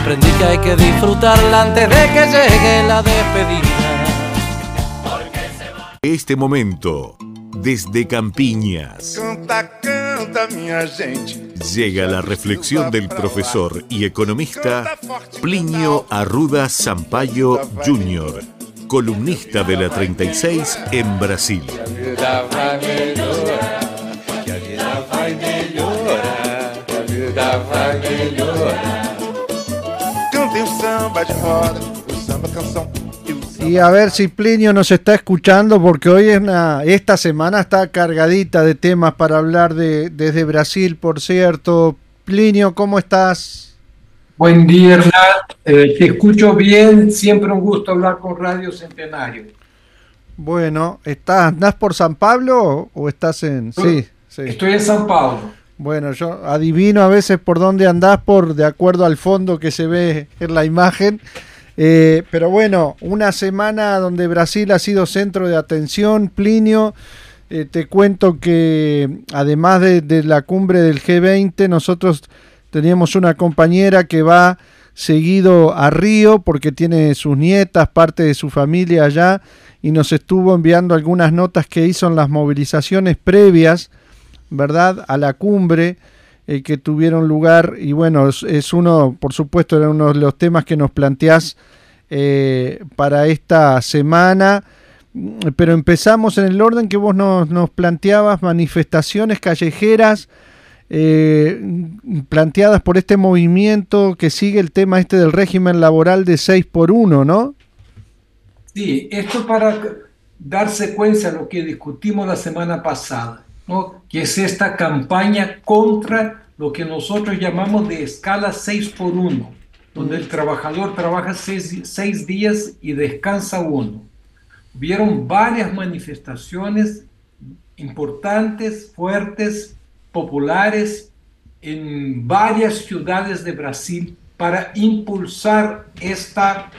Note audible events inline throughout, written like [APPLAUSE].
aprendí que hay que disfrutarla antes de que llegue la despedida. Este momento, desde Campiñas. Canta, canta, minha gente. Llega la reflexión del profesor y economista Plinio Arruda Sampaio Jr., columnista de la 36 en Brasil. Y a ver si Plinio nos está escuchando, porque hoy es una, esta semana está cargadita de temas para hablar de, desde Brasil, por cierto. Plinio, ¿cómo estás? Buen día, Hernán. Eh, te escucho bien. Siempre un gusto hablar con Radio Centenario. Bueno, ¿estás, ¿andás por San Pablo o estás en...? Sí, sí. Estoy en San Paulo. Bueno, yo adivino a veces por dónde andás por de acuerdo al fondo que se ve en la imagen. Eh, pero bueno, una semana donde Brasil ha sido centro de atención. Plinio, eh, te cuento que además de, de la cumbre del G20, nosotros teníamos una compañera que va seguido a Río porque tiene sus nietas, parte de su familia allá, y nos estuvo enviando algunas notas que hizo en las movilizaciones previas ¿verdad? A la cumbre eh, que tuvieron lugar y bueno, es, uno, por supuesto, era uno de los temas que nos planteás eh, para esta semana, pero empezamos en el orden que vos nos, nos planteabas, manifestaciones callejeras eh, planteadas por este movimiento que sigue el tema este del régimen laboral de 6 por 1, ¿no? Sí, esto para dar secuencia a lo que discutimos la semana pasada. ¿No? que es esta campaña contra lo que nosotros llamamos de escala 6 por 1, donde el trabajador trabaja seis, seis días y descansa uno. Vieron varias manifestaciones importantes, fuertes, populares en varias ciudades de Brasil para impulsar esta,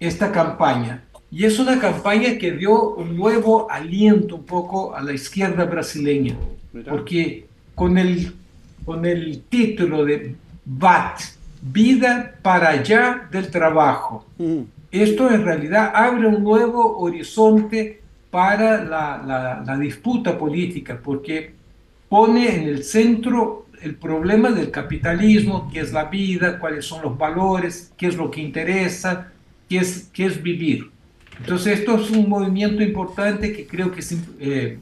esta campaña. Y es una campaña que dio un nuevo aliento un poco a la izquierda brasileña, porque con el, con el título de VAT, Vida para allá del trabajo, esto en realidad abre un nuevo horizonte para la, la, la disputa política, porque pone en el centro el problema del capitalismo, qué es la vida, cuáles son los valores, qué es lo que interesa, qué es, qué es vivir. Entonces, esto es un movimiento importante que creo que es eh,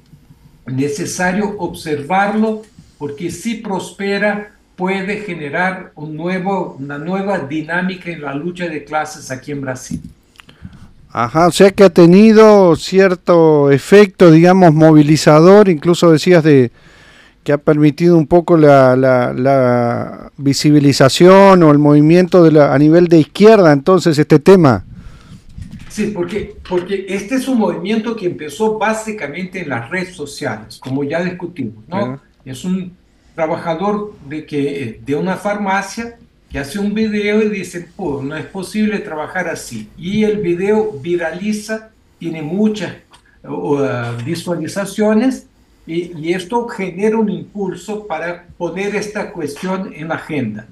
necesario observarlo porque si prospera puede generar un nuevo, una nueva dinámica en la lucha de clases aquí en Brasil. Ajá, o sea que ha tenido cierto efecto, digamos, movilizador, incluso decías de que ha permitido un poco la, la, la visibilización o el movimiento de la, a nivel de izquierda, entonces, este tema. Sí, porque, porque este es un movimiento que empezó básicamente en las redes sociales, como ya discutimos, ¿no? Es un trabajador de, que, de una farmacia que hace un video y dice, pues no es posible trabajar así. Y el video viraliza, tiene muchas uh, visualizaciones y, y esto genera un impulso para poner esta cuestión en la agenda.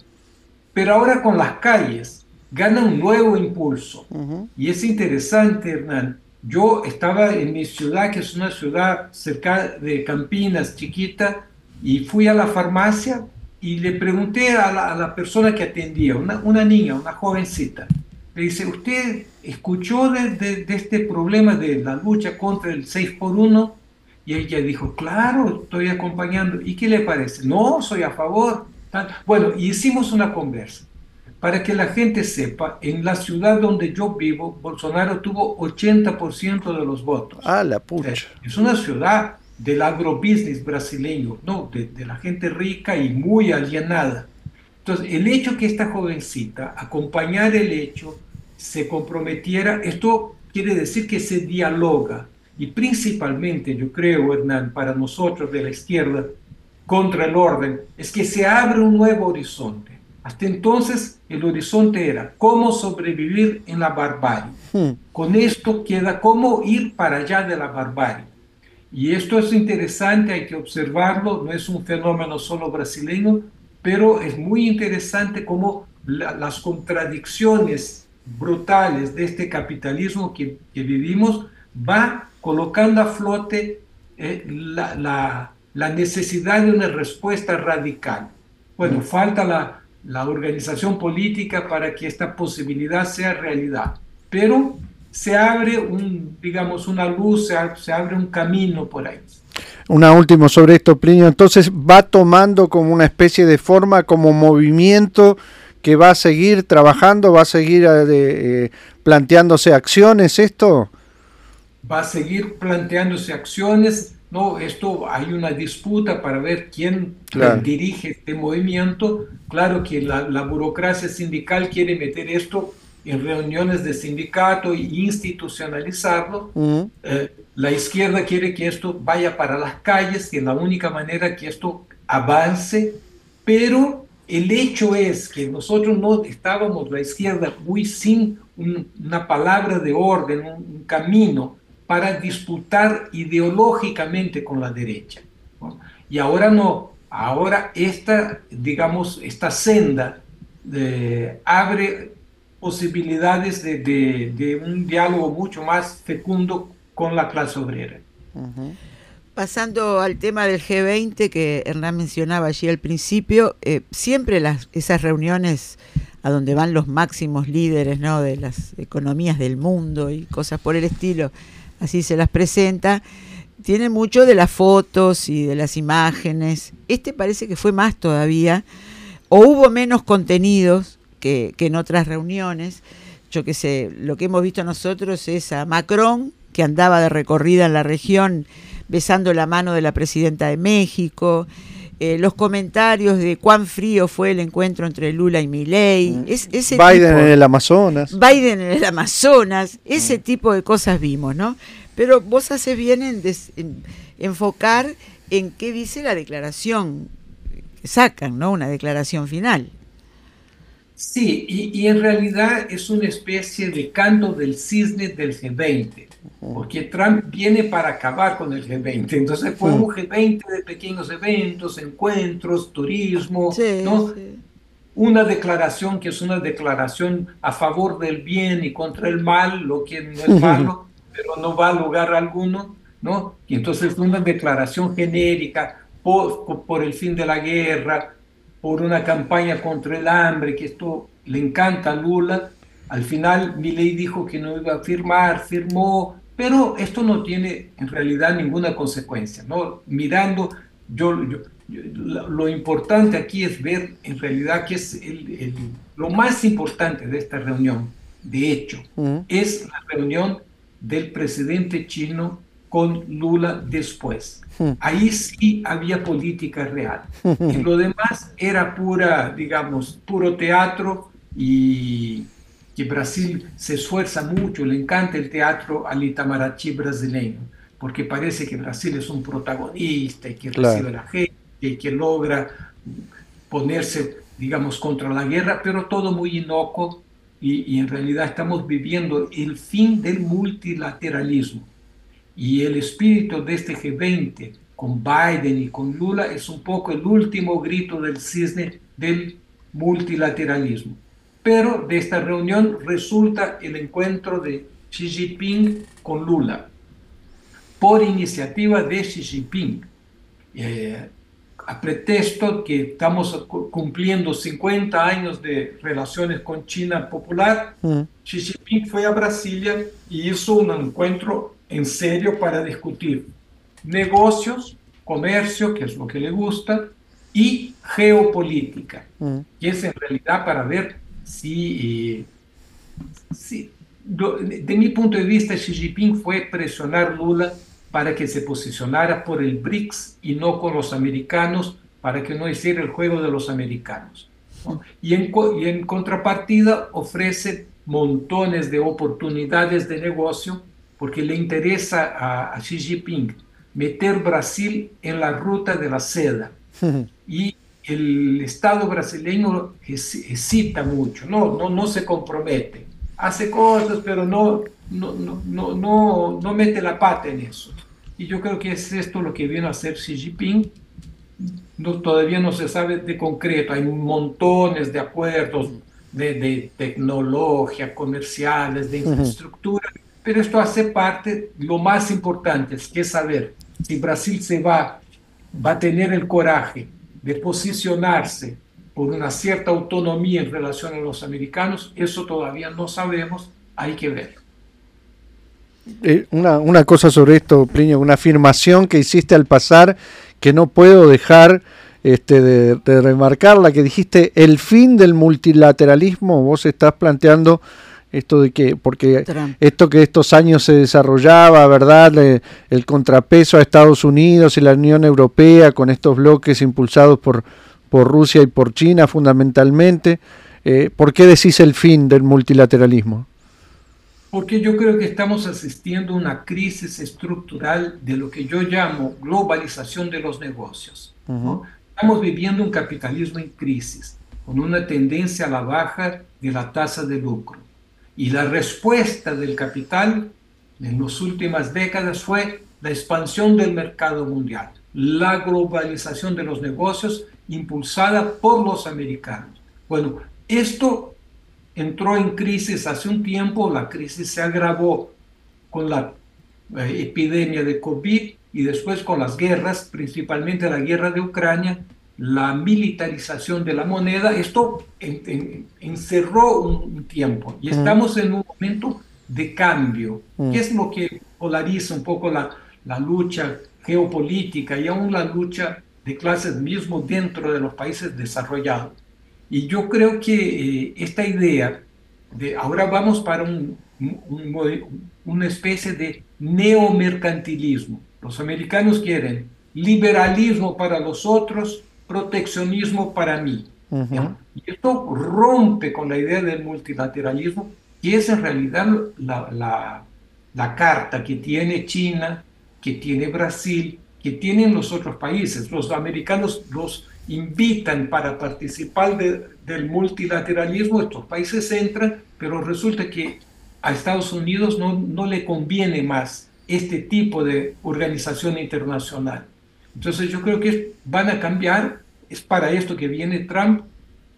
Pero ahora con las calles, gana un nuevo impulso. Uh -huh. Y es interesante, Hernán. Yo estaba en mi ciudad, que es una ciudad cerca de Campinas, chiquita, y fui a la farmacia y le pregunté a la, a la persona que atendía, una, una, niña, una jovencita, le dice, ¿usted escuchó de, de, de, este problema de la lucha contra el 6 por 1? Y ella dijo, claro, estoy acompañando. ¿Y qué le parece? No, soy a favor. Bueno, y hicimos una conversa para que la gente sepa, en la ciudad donde yo vivo, Bolsonaro tuvo 80% de los votos. Ah, la pucha. Es una ciudad del agrobusiness brasileño, ¿no? De, de, la gente rica y muy alienada. Entonces, el hecho que esta jovencita acompañara el hecho, se comprometiera, esto quiere decir que se dialoga. Y principalmente, yo creo, Hernán, para nosotros de la izquierda, contra el orden, es que se abre un nuevo horizonte hasta entonces el horizonte era cómo sobrevivir en la barbarie. Hmm. Con esto queda cómo ir para allá de la barbarie. Y esto es interesante, hay que observarlo, no es un fenómeno solo brasileño, pero es muy interesante cómo las contradicciones brutales de este capitalismo que, vivimos, va colocando a flote eh, la, necesidad de una respuesta radical. Bueno, mm. falta la, la organización política para que esta posibilidad sea realidad, pero se abre un, digamos, una luz, se, abre un camino por ahí. Una última sobre esto, Plinio. Entonces va tomando como una especie de forma, como movimiento que va a seguir trabajando, va a seguir eh, eh, planteándose acciones esto. Va a seguir planteándose acciones. No, esto hay una disputa para ver quién dirige este movimiento. Claro que la, la burocracia sindical quiere meter esto en reuniones de sindicato e institucionalizarlo. Eh, la izquierda quiere que esto vaya para las calles, que es la única manera que esto avance, pero el hecho es que nosotros no estábamos, la izquierda, muy sin una palabra de orden, un, camino para disputar ideológicamente con la derecha. Y ahora no, ahora esta, digamos, esta senda eh, abre posibilidades de, un diálogo mucho más fecundo con la clase obrera. Pasando al tema del G20 que Hernán mencionaba allí al principio, eh, siempre las, esas reuniones a donde van los máximos líderes ¿no? de las economías del mundo y cosas por el estilo, así se las presenta, tiene mucho de las fotos y de las imágenes. Este parece que fue más todavía, o hubo menos contenidos, que, en otras reuniones. Yo que sé, lo que hemos visto nosotros es a Macron, que andaba de recorrida en la región besando la mano de la presidenta de México, eh, los comentarios de cuán frío fue el encuentro entre Lula y Milei, mm. es, ese Biden en el Amazonas. Biden en el Amazonas, ese mm. tipo de cosas vimos, ¿no? Pero vos haces bien en, en, enfocar en qué dice la declaración que sacan, ¿no? Una declaración final. Sí, y, en realidad es una especie de canto del cisne del G20, porque Trump viene para acabar con el G20. Entonces fue un G20 de pequeños eventos, encuentros, turismo, ¿no? Una declaración que es una declaración a favor del bien y contra el mal, lo que no es malo, pero no va a lugar alguno, ¿no? Y entonces una declaración genérica por, por el fin de la guerra, por una campaña contra el hambre, que esto le encanta a Lula. Al final Milei dijo que no iba a firmar, firmó, pero esto no tiene en realidad ninguna consecuencia. ¿no? Mirando, yo, lo importante aquí es ver en realidad que es el, lo más importante de esta reunión, de hecho, es la reunión del presidente chino con Lula después. Ahí sí había política real. [LAUGHS] Y lo demás era pura, digamos, puro teatro y que Brasil se esfuerza mucho, le encanta el teatro al Itamaraty brasileño, porque parece que Brasil es un protagonista y que recibe a la gente y que logra ponerse, digamos, contra la guerra, pero todo muy inocuo y, y en realidad estamos viviendo el fin del multilateralismo. Y el espíritu de este G20 con Biden y con Lula es un poco el último grito del cisne del multilateralismo. Pero de esta reunión resulta el encuentro de Xi Jinping con Lula, por iniciativa de Xi Jinping. Eh, a pretexto que estamos cumpliendo 50 años de relaciones con China popular, mm. Xi Jinping fue a Brasilia y hizo un encuentro en serio para discutir negocios, comercio, que es lo que le gusta, y geopolítica, mm. que es en realidad para ver si, si de mi punto de vista, Xi Jinping fue presionar Lula para que se posicionara por el BRICS y no con los americanos, para que no hiciera el juego de los americanos. Y, en, y en contrapartida ofrece montones de oportunidades de negocio porque le interesa a, Xi Jinping meter Brasil en la ruta de la seda. [LAUGHS] y el Estado brasileño excita mucho, no, no, no se compromete. Hace cosas, pero no, no, no, no, no, mete la pata en eso. Y yo creo que es esto lo que viene a hacer Xi Jinping. No, todavía no se sabe de concreto, hay montones de acuerdos de, de tecnología, comerciales, de infraestructura, pero esto hace parte, lo más importante es que saber si Brasil se va, va a tener el coraje de posicionarse por una cierta autonomía en relación a los americanos, eso todavía no sabemos, hay que ver. Eh, una, una, cosa sobre esto, Plinio, una afirmación que hiciste al pasar que no puedo dejar este, de, de remarcarla, que dijiste el fin del multilateralismo, vos estás planteando esto de que porque esto que estos años se desarrollaba, ¿verdad? el contrapeso a Estados Unidos y la Unión Europea con estos bloques impulsados por, por Rusia y por China fundamentalmente. Eh, ¿Por qué decís el fin del multilateralismo? Porque yo creo que estamos asistiendo a una crisis estructural de lo que yo llamo globalización de los negocios. Estamos viviendo un capitalismo en crisis, con una tendencia a la baja de la tasa de lucro y la respuesta del capital en las últimas décadas fue la expansión del mercado mundial, la globalización de los negocios impulsada por los americanos. Bueno, esto entró en crisis hace un tiempo, la crisis se agravó con la eh, epidemia de COVID y después con las guerras, principalmente la guerra de Ucrania, la militarización de la moneda, esto encerró un, tiempo y estamos en un momento de cambio, que es lo que polariza un poco la, la lucha geopolítica y aún la lucha de clases mismo dentro de los países desarrollados. Y yo creo que eh, esta idea de ahora vamos para un, una especie de neomercantilismo. Los americanos quieren liberalismo para los otros, proteccionismo para mí. Y esto rompe con la idea del multilateralismo, que es en realidad la, la, la, carta que tiene China, que tiene Brasil, que tienen los otros países. Los americanos los invitan para participar del multilateralismo, estos países entran, pero resulta que a Estados Unidos no, no le conviene más este tipo de organización internacional. Entonces yo creo que van a cambiar, es para esto que viene Trump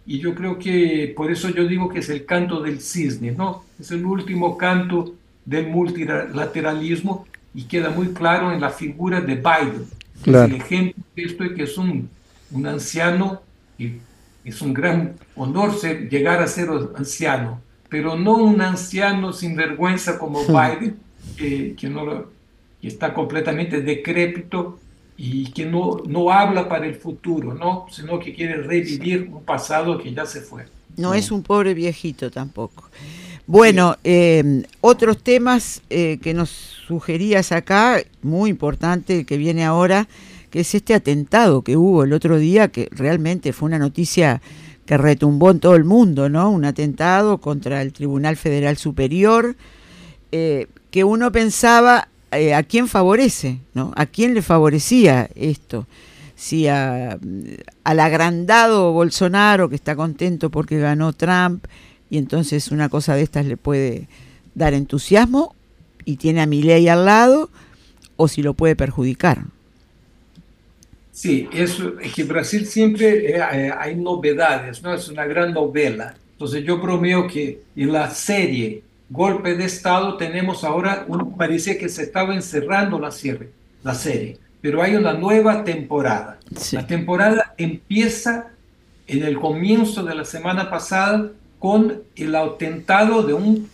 y yo creo que por eso yo digo que es el canto del cisne, ¿no? Es el último canto del multilateralismo y queda muy claro en la figura de Biden. Es el ejemplo de esto que es un, un anciano y es un gran honor ser, llegar a ser anciano, pero no un anciano sin vergüenza como Biden, que, que, no, que está completamente decrépito y que no, no habla para el futuro, ¿no? sino que quiere revivir un pasado que ya se fue. No es un pobre viejito tampoco. Bueno, eh, otros temas eh, que nos sugerías acá, muy importante, que viene ahora, que es este atentado que hubo el otro día, que realmente fue una noticia que retumbó en todo el mundo, ¿no? Un atentado contra el Tribunal Federal Superior, eh, que uno pensaba eh, a quién favorece, ¿no? ¿A quién le favorecía esto? Si a, al agrandado Bolsonaro, que está contento porque ganó Trump, y entonces una cosa de estas le puede dar entusiasmo y tiene a Milei al lado, o si lo puede perjudicar. Sí, es, que Brasil siempre eh, eh, hay novedades, ¿no? Es una gran novela. Entonces yo bromeo que en la serie golpe de Estado tenemos ahora, un, parece que se estaba encerrando la serie, la serie, pero hay una nueva temporada. La temporada empieza en el comienzo de la semana pasada con el atentado de un,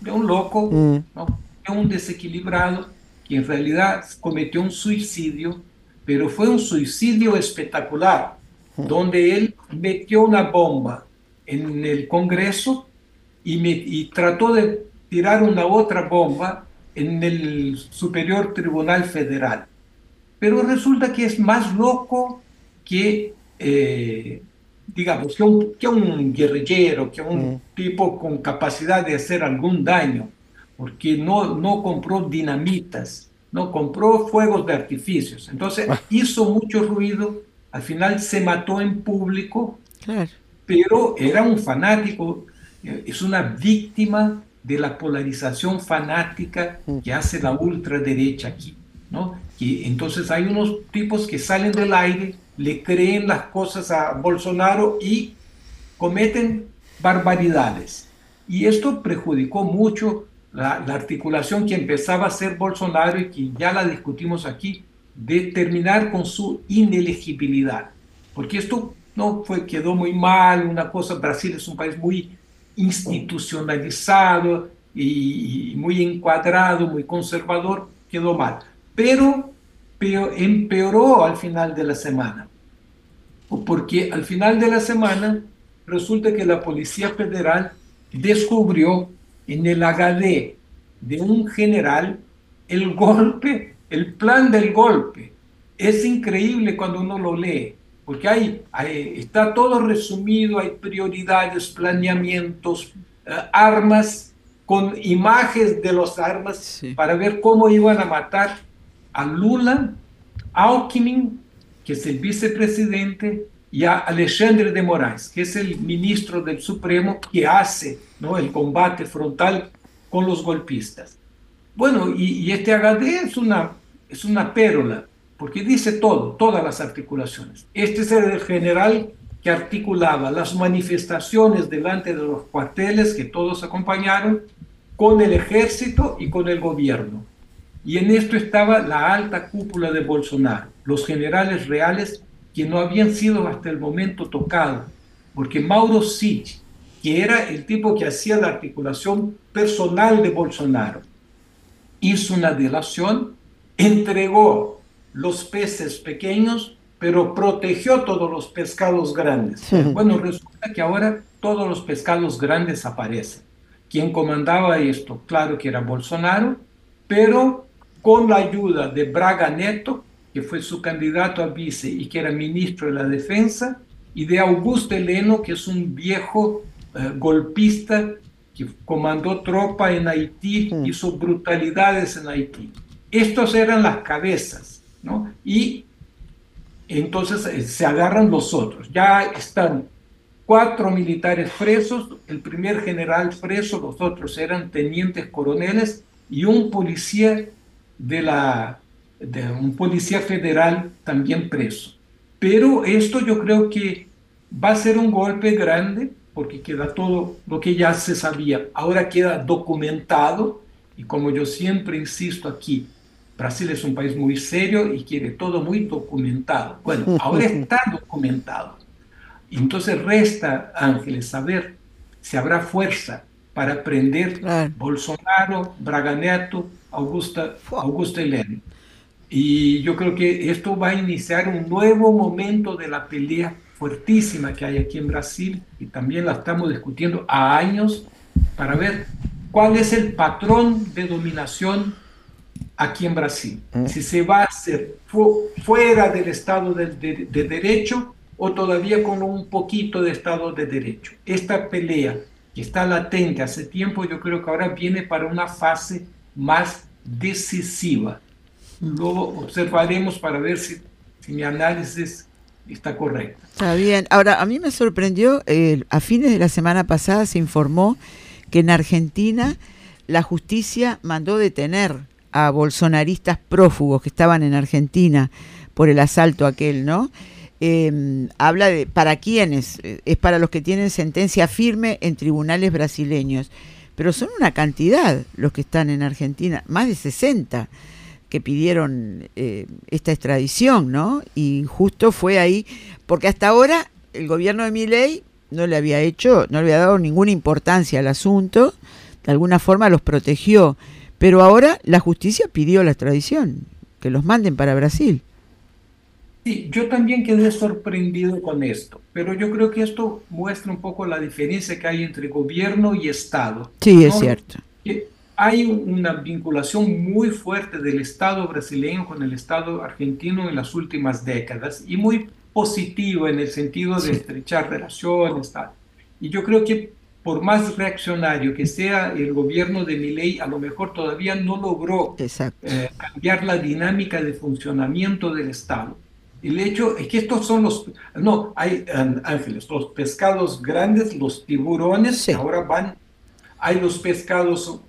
de un loco, mm. de un desequilibrado, que en realidad cometió un suicidio, pero fue un suicidio espectacular, mm. donde él metió una bomba en el Congreso y, trató de tirar una otra bomba en el Superior Tribunal Federal. Pero resulta que es más loco que, eh, digamos, que un, que un, guerrillero, que un mm. tipo con capacidad de hacer algún daño, porque no, no compró dinamitas, no compró fuegos de artificios. Entonces ah. hizo mucho ruido, al final se mató en público, pero era un fanático es una víctima de la polarización fanática mm. que hace la ultraderecha aquí, ¿no? Que entonces hay unos tipos que salen del aire, le creen las cosas a Bolsonaro y cometen barbaridades. Y esto perjudicó mucho la, la, articulación que empezaba a ser Bolsonaro y que ya la discutimos aquí, de terminar con su inelegibilidad. Porque esto no fue, quedó muy mal, una cosa, Brasil es un país muy institucionalizado y, muy encuadrado, muy conservador, quedó mal. Pero, empeoró al final de la semana. Porque al final de la semana resulta que la Policía Federal descubrió en el HD de un general el golpe, el plan del golpe. Es increíble cuando uno lo lee, porque hay, está todo resumido, hay prioridades, planeamientos, uh, armas, con imágenes de las armas sí. para ver cómo iban a matar a Lula, Alckmin, que es el vicepresidente, y a Alexandre de Moraes, que es el ministro del Supremo que hace ¿no? el combate frontal con los golpistas. Bueno, y, y, este HD es una, es una pérola, porque dice todo, todas las articulaciones. Este es el general que articulaba las manifestaciones delante de los cuarteles que todos acompañaron con el ejército y con el gobierno. Y en esto estaba la alta cúpula de Bolsonaro, los generales reales que no habían sido hasta el momento tocados, porque Mauro Cid, que era el tipo que hacía la articulación personal de Bolsonaro, hizo una delación, entregó los peces pequeños, pero protegió todos los pescados grandes. Sí. Bueno, resulta que ahora todos los pescados grandes aparecen. Quien comandaba esto, claro que era Bolsonaro, pero con la ayuda de Braga Neto, que fue su candidato a vice y que era ministro de la Defensa, y de Augusto Heleno, que es un viejo uh, golpista que comandó tropa en Haití, mm. hizo brutalidades en Haití. Estos eran las cabezas, ¿no? Y entonces eh, se agarran los otros. Ya están cuatro militares presos, el primer general preso, los otros eran tenientes coroneles y un policía de la de un policía federal también preso. Pero esto yo creo que va a ser un golpe grande porque queda todo lo que ya se sabía. Ahora queda documentado y como yo siempre insisto aquí, Brasil es un país muy serio y quiere todo muy documentado. Bueno, [LAUGHS] ahora está documentado. Entonces resta, Ángeles, saber si habrá fuerza para prender claro. Bolsonaro, Braga Neto, Augusta, Augusta Helena. Y yo creo que esto va a iniciar un nuevo momento de la pelea fuertísima que hay aquí en Brasil y también la estamos discutiendo a años para ver cuál es el patrón de dominación aquí en Brasil. Mm. Si se va a hacer fu fuera del Estado de, de, de, Derecho o todavía con un poquito de Estado de Derecho. Esta pelea que está latente hace tiempo, yo creo que ahora viene para una fase más decisiva lo observaremos para ver si, si mi análisis está correcto. Está bien. Ahora, a mí me sorprendió, eh, a fines de la semana pasada se informó que en Argentina la justicia mandó detener a bolsonaristas prófugos que estaban en Argentina por el asalto aquel, ¿no? Eh, habla de para quiénes, es para los que tienen sentencia firme en tribunales brasileños, pero son una cantidad los que están en Argentina, más de 60 que pidieron eh, esta extradición, ¿no? Y justo fue ahí, porque hasta ahora el gobierno de Miley no le había hecho, no le había dado ninguna importancia al asunto, de alguna forma los protegió, pero ahora la justicia pidió la extradición, que los manden para Brasil. Sí, yo también quedé sorprendido con esto, pero yo creo que esto muestra un poco la diferencia que hay entre gobierno y Estado. Sí, ¿no? es cierto. Que hay una vinculación muy fuerte del Estado brasileño con el Estado argentino en las últimas décadas y muy positiva en el sentido de estrechar relaciones. Tal. Y yo creo que por más reaccionario que sea el gobierno de Milei, a lo mejor todavía no logró eh, cambiar la dinámica de funcionamiento del Estado. El hecho es que estos son los, no, hay ángeles, los pescados grandes, los tiburones, sí. ahora van, hay los pescados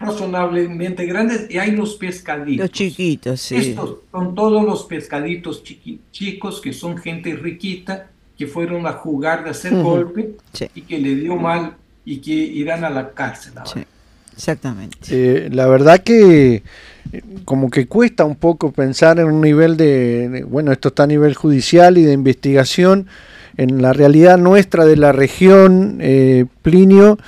razonablemente grandes y hay los pescaditos. Los chiquitos, sí. Estos son todos los pescaditos chiqui, chicos que son gente riquita que fueron a jugar de hacer golpe Sí. y que le dio mal y que irán a la cárcel ahora. Sí, exactamente. Eh, la verdad que eh, como que cuesta un poco pensar en un nivel de, de- bueno, esto está a nivel judicial y de investigación, en la realidad nuestra de la región, eh, Plinio,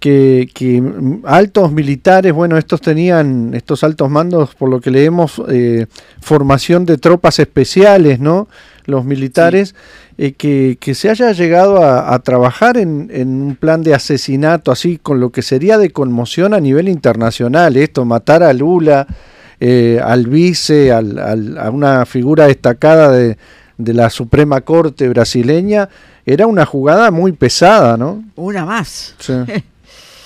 que, que, altos militares, bueno, estos tenían, estos altos mandos, por lo que leemos, eh, formación de tropas especiales, ¿no? Los militares, eh, que, que se haya llegado a, a trabajar en, en un plan de asesinato, así, con lo que sería de conmoción a nivel internacional, esto, matar a Lula, eh, al vice, al- al- a una figura destacada de, de la Suprema Corte brasileña, era una jugada muy pesada, ¿no? Una más. Sí. [LAUGHS]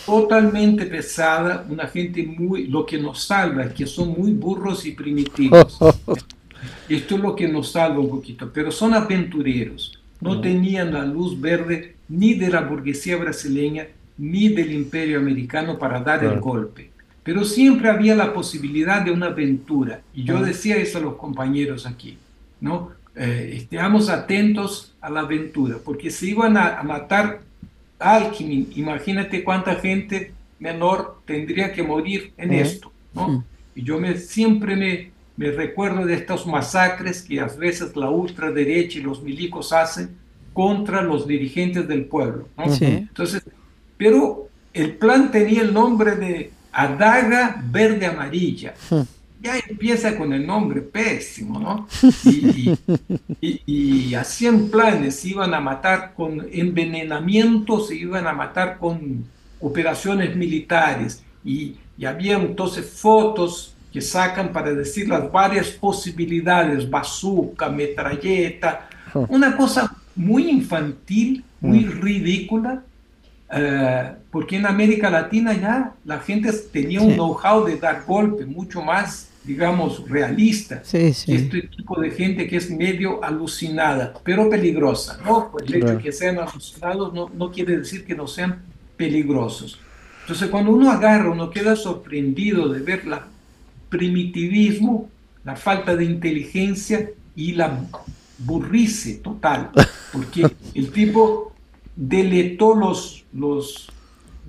Totalmente pesada, una gente muy, lo que nos salva es que son muy burros y primitivos. [LAUGHS] Esto es lo que nos salva un poquito, pero son aventureros. No tenían la luz verde ni de la burguesía brasileña ni del imperio americano para dar el golpe. Pero siempre había la posibilidad de una aventura. Y yo decía eso a los compañeros aquí, ¿no? Eh, estemos atentos a la aventura, porque se iban a, a matar Alckmin, imagínate cuánta gente menor tendría que morir en esto, ¿no? Y yo me, siempre me, me recuerdo de estos masacres que a veces la ultraderecha y los milicos hacen contra los dirigentes del pueblo, ¿no? Sí. Entonces, pero el plan tenía el nombre de Adaga Verde Amarilla. Ya empieza con el nombre pésimo, ¿no? [LAUGHS] Y, y- y- y hacían planes, se iban a matar con envenenamiento, se iban a matar con operaciones militares. Y, había entonces fotos que sacan para decir las varias posibilidades, bazooka, metralleta, [LAUGHS] una cosa muy infantil, muy ridícula, eh, porque en América Latina ya la gente tenía un Sí. know-how de dar golpe mucho más, digamos, realista Sí, sí. este tipo de gente que es medio alucinada, pero peligrosa, ¿no? Pues el hecho de que sean alucinados no, no quiere decir que no sean peligrosos. Entonces, cuando uno agarra, uno queda sorprendido de ver la primitivismo, la falta de inteligencia y la burrice total, porque [LAUGHS] el tipo deletó los, los,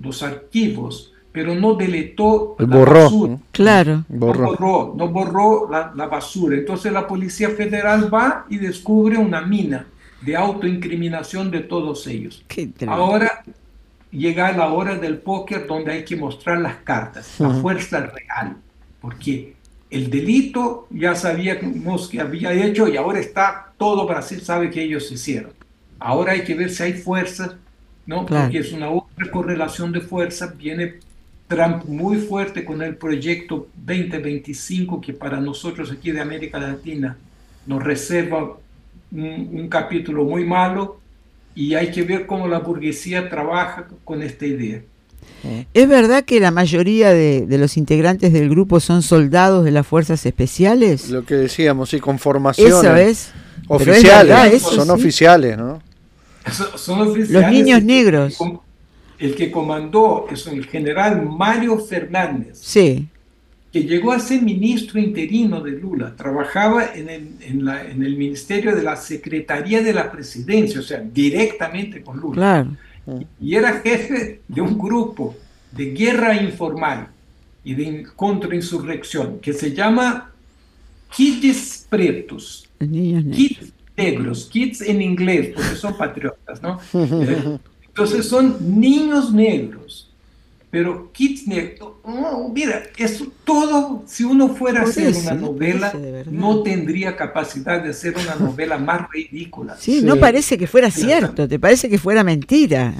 los archivos, pero no deletó la Borró. basura. Claro. Borró. No borró, no borró la, la basura. Entonces la Policía Federal va y descubre una mina de autoincriminación de todos ellos. Ahora llega la hora del póker donde hay que mostrar las cartas, la fuerza real, porque el delito ya sabíamos que había hecho y ahora está, todo Brasil sabe que ellos hicieron. Ahora hay que ver si hay fuerzas, ¿no? Claro. Porque es una otra correlación de fuerzas, viene Trump muy fuerte con el proyecto 2025 que para nosotros aquí de América Latina nos reserva un, un capítulo muy malo y hay que ver cómo la burguesía trabaja con esta idea. ¿Es verdad que la mayoría de, de los integrantes del grupo son soldados de las fuerzas especiales? Lo que decíamos, sí, con formación. Eso es. Pero es Oficiales, verdad, eso son sí. oficiales, ¿no? So- Son oficiales Los niños negros. El que comandó es el general Mario Fernández, Sí. que llegó a ser ministro interino de Lula, trabajaba en el, en la- en el ministerio de la Secretaría de la Presidencia, o sea, directamente con Lula. Claro. y era jefe de un grupo de guerra informal y de in- contrainsurrección que se llama Kids Pretos, niños. Kids negros, Kids en inglés, porque son patriotas, ¿no? [LAUGHS] Entonces son niños negros, pero Kids negros, no, mira, eso todo, si uno fuera a hacer eso, una no novela, no tendría capacidad de hacer una novela más ridícula. Sí, Sí. no parece que fuera cierto, te parece que fuera mentira.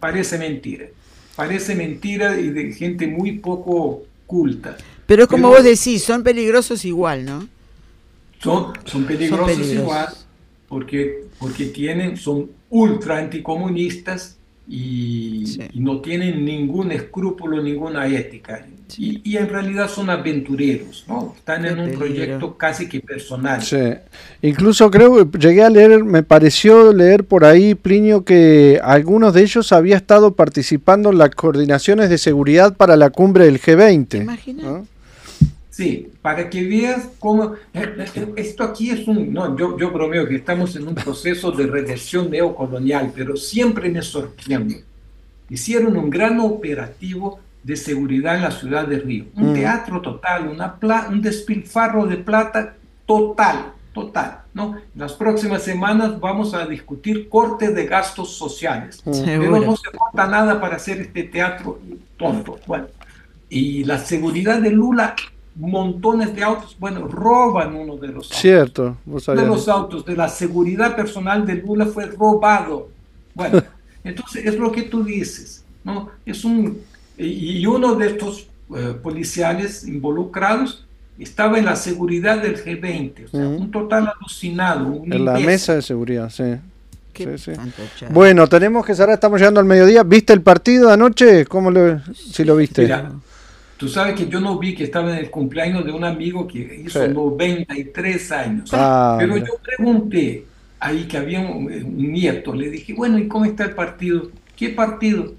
parece mentira. Parece mentira y de gente muy poco culta. Pero es como Pero- vos decís, son peligrosos igual, ¿no? Son, son peligrosos peligrosos. igual porque, porque tienen, son ultra anticomunistas y, Sí. y no tienen ningún escrúpulo, ninguna ética. Y, y en realidad son aventureros, ¿no? Están Qué en un peligro. proyecto casi que personal. Sí. Incluso creo que llegué a leer, me pareció leer por ahí, Plinio, que algunos de ellos había estado participando en las coordinaciones de seguridad para la cumbre del G20. Imagina. ¿no? Sí, para que veas cómo eh, eh, esto aquí es un, no, yo, yo bromeo que estamos en un proceso de reversión neocolonial, pero siempre me sorprende. Hicieron un gran operativo de seguridad en la ciudad de Río, un Mm. teatro total, una pla- un despilfarro de plata total, total, ¿no? En las próximas semanas vamos a discutir cortes de gastos sociales, pero Seguro. no se falta nada para hacer este teatro tonto. Bueno, y la seguridad de Lula, montones de autos, bueno, roban uno de los autos. Cierto, vos Uno de los autos de la seguridad personal de Lula fue robado. Bueno, [LAUGHS] entonces es lo que tú dices, ¿no? Es un, y uno de estos eh, policiales involucrados estaba en la seguridad del G20, o sea, un total alucinado, un En la mesa de seguridad, sí. Sí, sí. Bueno, tenemos que cerrar, estamos llegando al mediodía. ¿Viste el partido de anoche? ¿Cómo lo, si lo viste? Mira, tú sabes que yo no vi que estaba en el cumpleaños de un amigo que hizo Sí. 93 años. Ah, Pero mira. yo pregunté ahí que había un, un nieto, le dije, bueno, ¿y cómo está el partido? ¿Qué partido?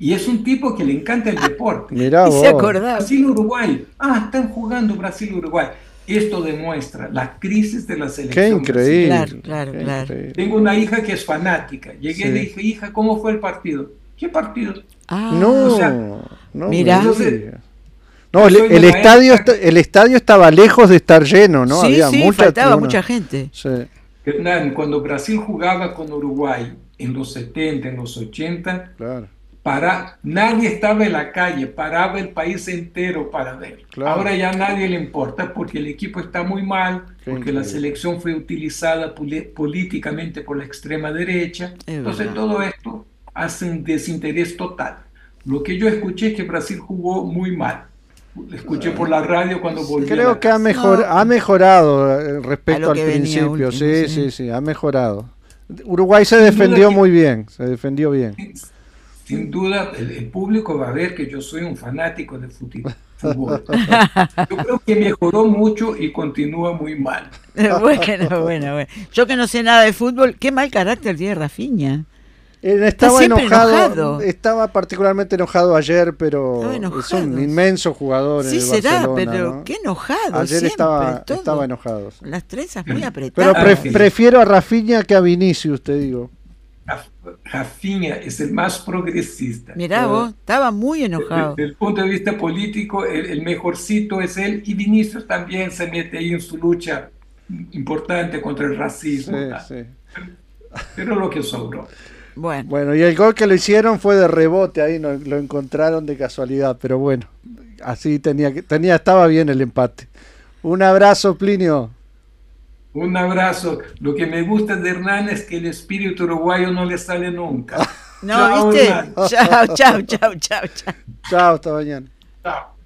Y es un tipo que le encanta el deporte. Mirá Y vos. se acordaba. Brasil-Uruguay. Ah, están jugando Brasil-Uruguay. Esto demuestra la crisis de la Qué selección. increíble. Claro, claro, qué claro. increíble. Tengo una hija que es fanática. Llegué Sí. y le dije, hija, ¿cómo fue el partido? ¿Qué partido? Ah, No, o sea, no mirá. me Entonces. No, el, el la estadio esta- el estadio estaba lejos de estar lleno, ¿no? sí, Había sí, mucha faltaba tribuna. mucha gente. Sí, Hernán, cuando Brasil jugaba con Uruguay en los 70, en los 80, claro. para, nadie estaba en la calle, paraba el país entero para ver. Claro. Ahora ya a nadie le importa porque el equipo está muy mal, Qué porque la increíble. selección fue utilizada políticamente por la extrema derecha. Es Entonces verdad. todo esto hace un desinterés total. Lo que yo escuché es que Brasil jugó muy mal. Escuché por la radio cuando volvió. a Creo que ha, mejor, No. ha mejorado eh, respecto al principio. último, sí, sí. sí, sí, ha mejorado. Uruguay se Sin defendió que- muy bien, se defendió bien. Sin duda, el, el público va a ver que yo soy un fanático de fútbol. [LAUGHS] Yo creo que mejoró mucho y continúa muy mal. [LAUGHS] bueno, bueno, bueno. Yo que no sé nada de fútbol, qué mal carácter tiene Rafinha. Él estaba siempre enojado, enojado. estaba particularmente enojado ayer, pero Estaba es enojado. un inmenso jugador en Sí el será, Barcelona, pero ¿no? qué enojado. Ayer siempre, estaba, todo. estaba enojado. sí. Las trenzas muy Pero apretadas. Pre- sí. prefiero a Rafinha que a Vinicius, te digo. Raf- Rafinha es el más progresista. Mirá vos, estaba muy enojado. Desde el punto de vista político, el, el mejorcito es él y Vinicius también se mete ahí en su lucha importante contra el Sí, racismo. sí. Pero lo que sobró. Bueno, Bueno, y el gol que lo hicieron fue de rebote, ahí no, lo encontraron de casualidad, pero bueno, así tenía que, tenía, estaba bien el empate. Un abrazo, Plinio. Un abrazo. Lo que me gusta de Hernán es que el espíritu uruguayo no le sale nunca. [LAUGHS] no, Chao, ¿viste? Hernán. Chao, chao, chao, chao, chao. Chao, hasta mañana. Chao.